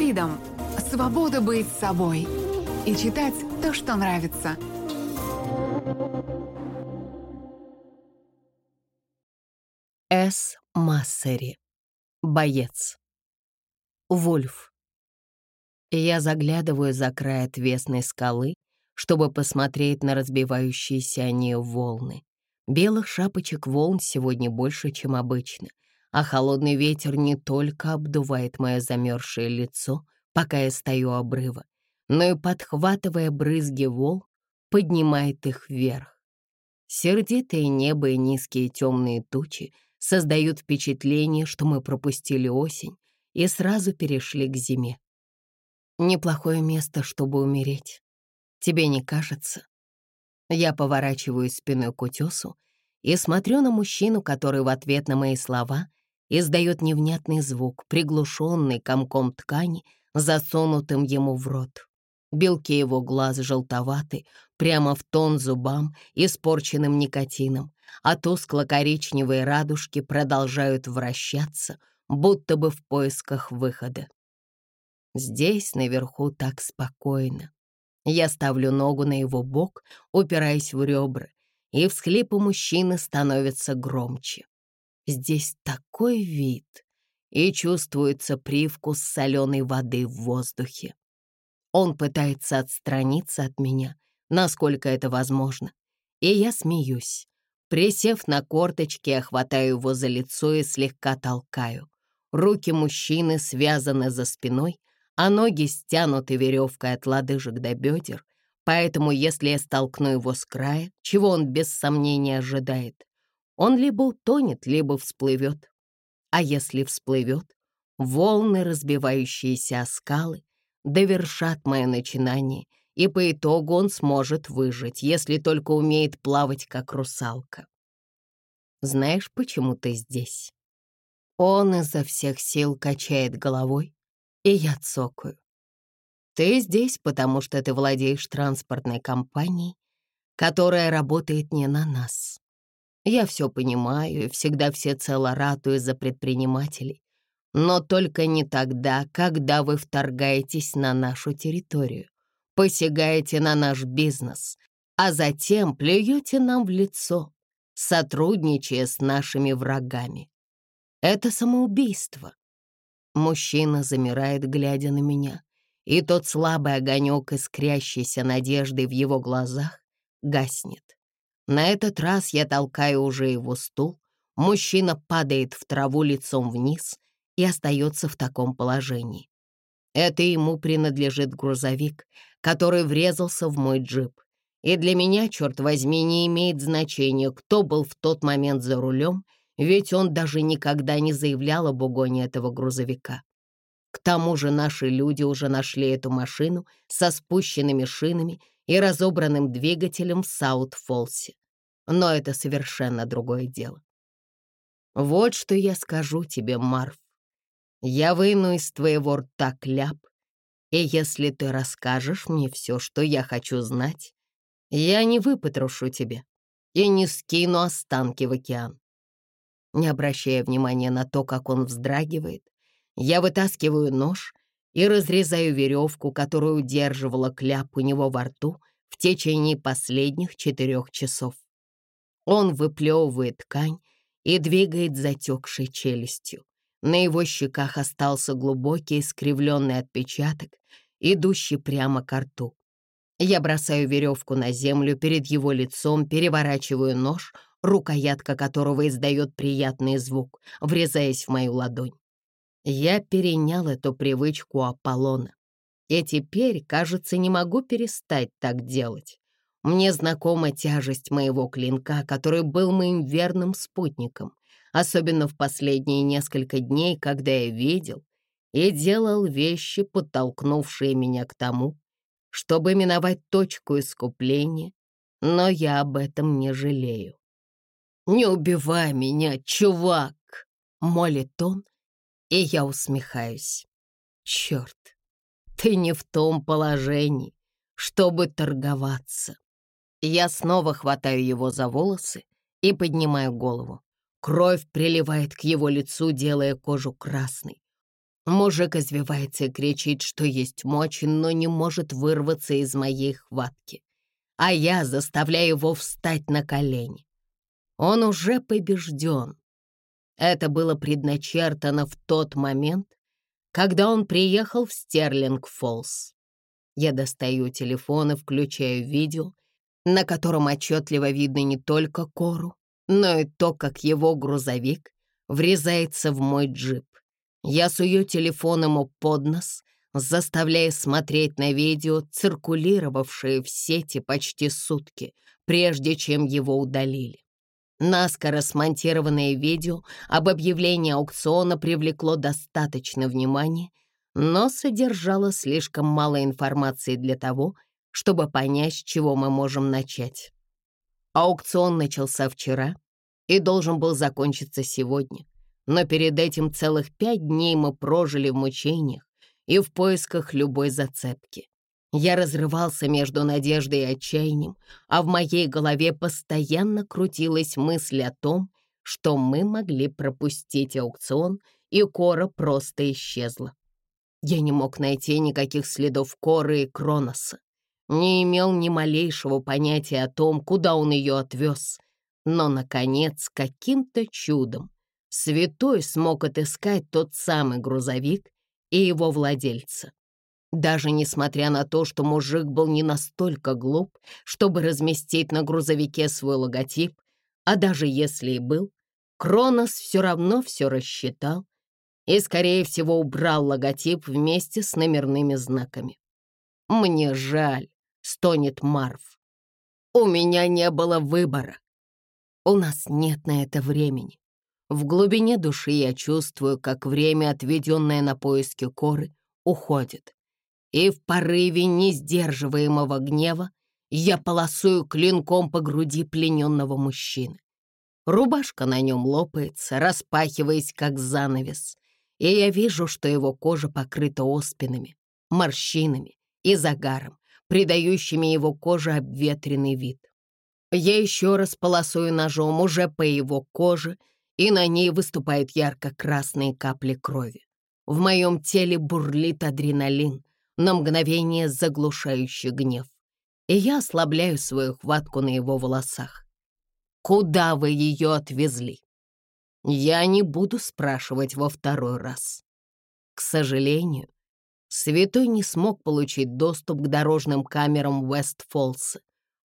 Freedom — свобода быть собой и читать то, что нравится. С. Массери. Боец. Вольф. Я заглядываю за край отвесной скалы, чтобы посмотреть на разбивающиеся о нее волны. Белых шапочек волн сегодня больше, чем обычно, а холодный ветер не только обдувает мое замерзшее лицо, пока я стою обрыва, но и, подхватывая брызги волн, поднимает их вверх. Сердитое небо и низкие темные тучи создают впечатление, что мы пропустили осень и сразу перешли к зиме. Неплохое место, чтобы умереть. Тебе не кажется? Я поворачиваюсь спиной к утесу и смотрю на мужчину, который в ответ на мои слова издает невнятный звук, приглушенный комком ткани, засунутым ему в рот. Белки его глаз желтоваты, прямо в тон зубам, испорченным никотином, а тускло-коричневые радужки продолжают вращаться, будто бы в поисках выхода. Здесь, наверху, так спокойно. Я ставлю ногу на его бок, упираясь в ребра, и всхлипы мужчины становятся громче. Здесь такой вид, и чувствуется привкус соленой воды в воздухе. Он пытается отстраниться от меня, насколько это возможно, и я смеюсь. Присев на корточки, я хватаю его за лицо и слегка толкаю. Руки мужчины связаны за спиной, а ноги стянуты веревкой от лодыжек до бедер, поэтому если я столкну его с края, чего он без сомнения ожидает, он либо утонет, либо всплывет. А если всплывет, волны, разбивающиеся о скалы, довершат мое начинание, и по итогу он сможет выжить, если только умеет плавать, как русалка. Знаешь, почему ты здесь? Он изо всех сил качает головой, и я цокаю. Ты здесь, потому что ты владеешь транспортной компанией, которая работает не на нас. Я все понимаю и всегда всецело ратую за предпринимателей, но только не тогда, когда вы вторгаетесь на нашу территорию, посягаете на наш бизнес, а затем плюете нам в лицо, сотрудничая с нашими врагами. Это самоубийство. Мужчина замирает, глядя на меня, и тот слабый огонек, искрящийся надеждой в его глазах, гаснет. На этот раз я толкаю уже его стул, мужчина падает в траву лицом вниз и остается в таком положении. Это ему принадлежит грузовик, который врезался в мой джип. И для меня, черт возьми, не имеет значения, кто был в тот момент за рулем — ведь он даже никогда не заявлял об угоне этого грузовика. К тому же наши люди уже нашли эту машину со спущенными шинами и разобранным двигателем в Саут-Фолсе. Но это совершенно другое дело. Вот что я скажу тебе, Марф. Я выну из твоего рта кляп, и если ты расскажешь мне все, что я хочу знать, я не выпотрошу тебя и не скину останки в океан. Не обращая внимания на то, как он вздрагивает, я вытаскиваю нож и разрезаю веревку, которую удерживала кляп у него во рту в течение последних четырех часов. Он выплевывает ткань и двигает затекшей челюстью. На его щеках остался глубокий искривленный отпечаток, идущий прямо к рту. Я бросаю веревку на землю перед его лицом, переворачиваю нож — рукоятка которого издает приятный звук, врезаясь в мою ладонь. Я перенял эту привычку Аполлона. И теперь, кажется, не могу перестать так делать. Мне знакома тяжесть моего клинка, который был моим верным спутником, особенно в последние несколько дней, когда я видел и делал вещи, подтолкнувшие меня к тому, чтобы миновать точку искупления, но я об этом не жалею. «Не убивай меня, чувак!» — молит он, и я усмехаюсь. «Черт, ты не в том положении, чтобы торговаться». Я снова хватаю его за волосы и поднимаю голову. Кровь приливает к его лицу, делая кожу красной. Мужик извивается и кричит, что есть мочи, но не может вырваться из моей хватки. А я заставляю его встать на колени. Он уже побежден. Это было предначертано в тот момент, когда он приехал в Стерлинг-Фоллс. Я достаю телефон и включаю видео, на котором отчетливо видно не только Кору, но и то, как его грузовик врезается в мой джип. Я сую телефон ему под нос, заставляя смотреть на видео, циркулировавшее в сети почти сутки, прежде чем его удалили. Наскоро смонтированное видео об объявлении аукциона привлекло достаточно внимания, но содержало слишком мало информации для того, чтобы понять, с чего мы можем начать. Аукцион начался вчера и должен был закончиться сегодня, но перед этим целых пять дней мы прожили в мучениях и в поисках любой зацепки. Я разрывался между надеждой и отчаянием, а в моей голове постоянно крутилась мысль о том, что мы могли пропустить аукцион, и Кора просто исчезла. Я не мог найти никаких следов Коры и Кроноса, не имел ни малейшего понятия о том, куда он ее отвез. Но, наконец, каким-то чудом Святой смог отыскать тот самый грузовик и его владельца. Даже несмотря на то, что мужик был не настолько глуп, чтобы разместить на грузовике свой логотип, а даже если и был, Кронос все равно все рассчитал и, скорее всего, убрал логотип вместе с номерными знаками. «Мне жаль», — стонет Марв. «У меня не было выбора. У нас нет на это времени. В глубине души я чувствую, как время, отведенное на поиски коры, уходит и в порыве несдерживаемого гнева я полосую клинком по груди плененного мужчины. Рубашка на нем лопается, распахиваясь, как занавес, и я вижу, что его кожа покрыта оспинами, морщинами и загаром, придающими его коже обветренный вид. Я еще раз полосую ножом уже по его коже, и на ней выступают ярко-красные капли крови. В моем теле бурлит адреналин, на мгновение заглушающий гнев, и я ослабляю свою хватку на его волосах. «Куда вы ее отвезли?» Я не буду спрашивать во второй раз. К сожалению, Святой не смог получить доступ к дорожным камерам Уэст-Фоллса,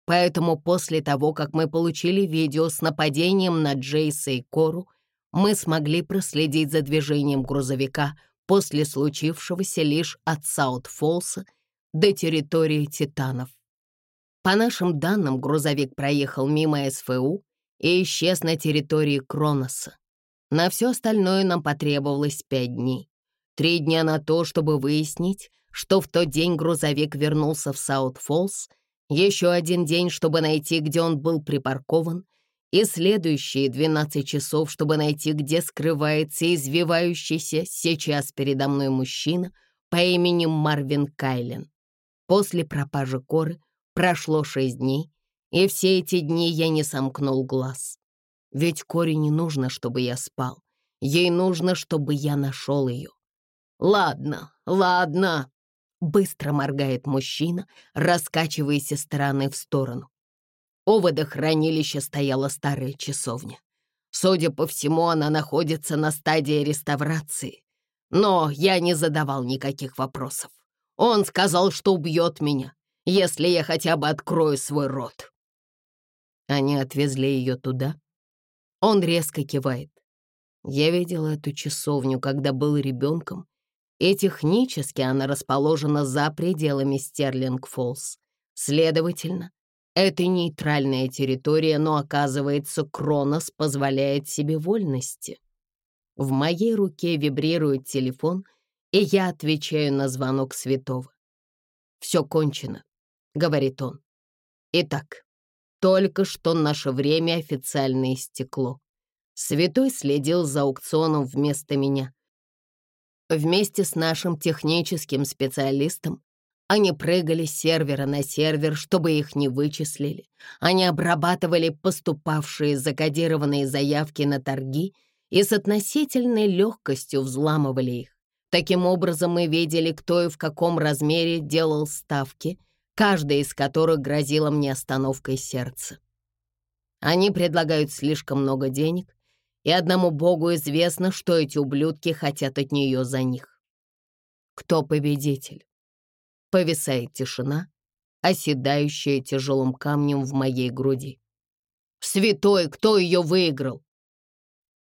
поэтому после того, как мы получили видео с нападением на Джейса и Кору, мы смогли проследить за движением грузовика после случившегося лишь от Саут-Фоллса до территории Титанов. По нашим данным, грузовик проехал мимо СФУ и исчез на территории Кроноса. На все остальное нам потребовалось пять дней. Три дня на то, чтобы выяснить, что в тот день грузовик вернулся в Саут-Фоллс, еще один день, чтобы найти, где он был припаркован, и следующие 12 часов, чтобы найти, где скрывается извивающийся сейчас передо мной мужчина по имени Марвин Кайлен. После пропажи Коры прошло шесть дней, и все эти дни я не сомкнул глаз. Ведь Коре не нужно, чтобы я спал. Ей нужно, чтобы я нашел ее. «Ладно, ладно», — быстро моргает мужчина, раскачиваясь из стороны в сторону. У водохранилища стояла старая часовня. Судя по всему, она находится на стадии реставрации. Но я не задавал никаких вопросов. Он сказал, что убьет меня, если я хотя бы открою свой рот. Они отвезли ее туда. Он резко кивает. Я видел эту часовню, когда был ребенком, и технически она расположена за пределами Стерлинг-Фоллс. Следовательно, это нейтральная территория, но, оказывается, Кронос позволяет себе вольности. В моей руке вибрирует телефон, и я отвечаю на звонок святого. «Все кончено», — говорит он. «Итак, только что наше время официально истекло. Святой следил за аукционом вместо меня. Вместе с нашим техническим специалистом они прыгали с сервера на сервер, чтобы их не вычислили. Они обрабатывали поступавшие закодированные заявки на торги и с относительной легкостью взламывали их. Таким образом, мы видели, кто и в каком размере делал ставки, каждая из которых грозила мне остановкой сердца. Они предлагают слишком много денег, и одному богу известно, что эти ублюдки хотят от нее за них. Кто победитель? Повисает тишина, оседающая тяжелым камнем в моей груди. «Святой, кто ее выиграл?»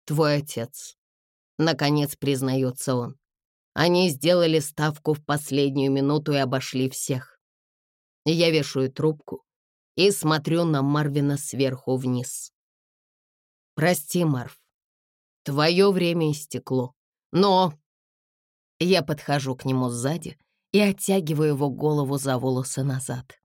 «Твой отец», — наконец признается он. Они сделали ставку в последнюю минуту и обошли всех. Я вешаю трубку и смотрю на Марвина сверху вниз. «Прости, Марв, твое время истекло, но...» Я подхожу к нему сзади и оттягиваю его голову за волосы назад.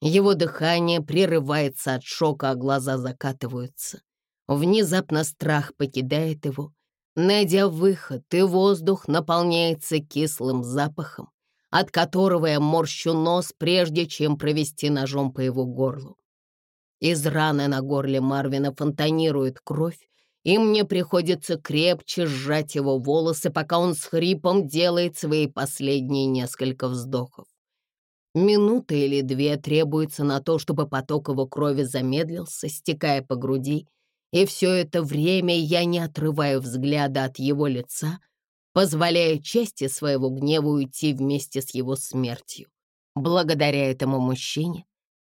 Его дыхание прерывается от шока, а глаза закатываются. Внезапно страх покидает его. Найдя выход, и воздух наполняется кислым запахом, от которого я морщу нос, прежде чем провести ножом по его горлу. Из раны на горле Марвина фонтанирует кровь, и мне приходится крепче сжать его волосы, пока он с хрипом делает свои последние несколько вздохов. Минута или две требуется на то, чтобы поток его крови замедлился, стекая по груди, и все это время я не отрываю взгляда от его лица, позволяя части своего гнева уйти вместе с его смертью. Благодаря этому мужчине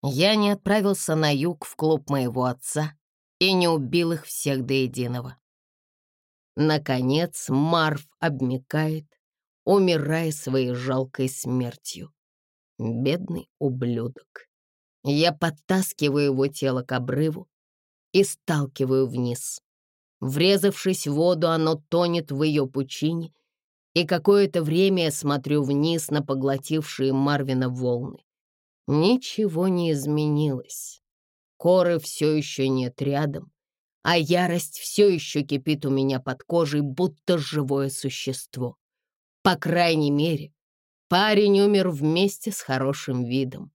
я не отправился на юг в клуб моего отца и не убил их всех до единого. Наконец Марв обмекает, умирая своей жалкой смертью. Бедный ублюдок. Я подтаскиваю его тело к обрыву и сталкиваю вниз. Врезавшись в воду, оно тонет в ее пучине, и какое-то время я смотрю вниз на поглотившие Марвина волны. Ничего не изменилось. Коры все еще нет рядом, а ярость все еще кипит у меня под кожей, будто живое существо. По крайней мере, парень умер вместе с хорошим видом.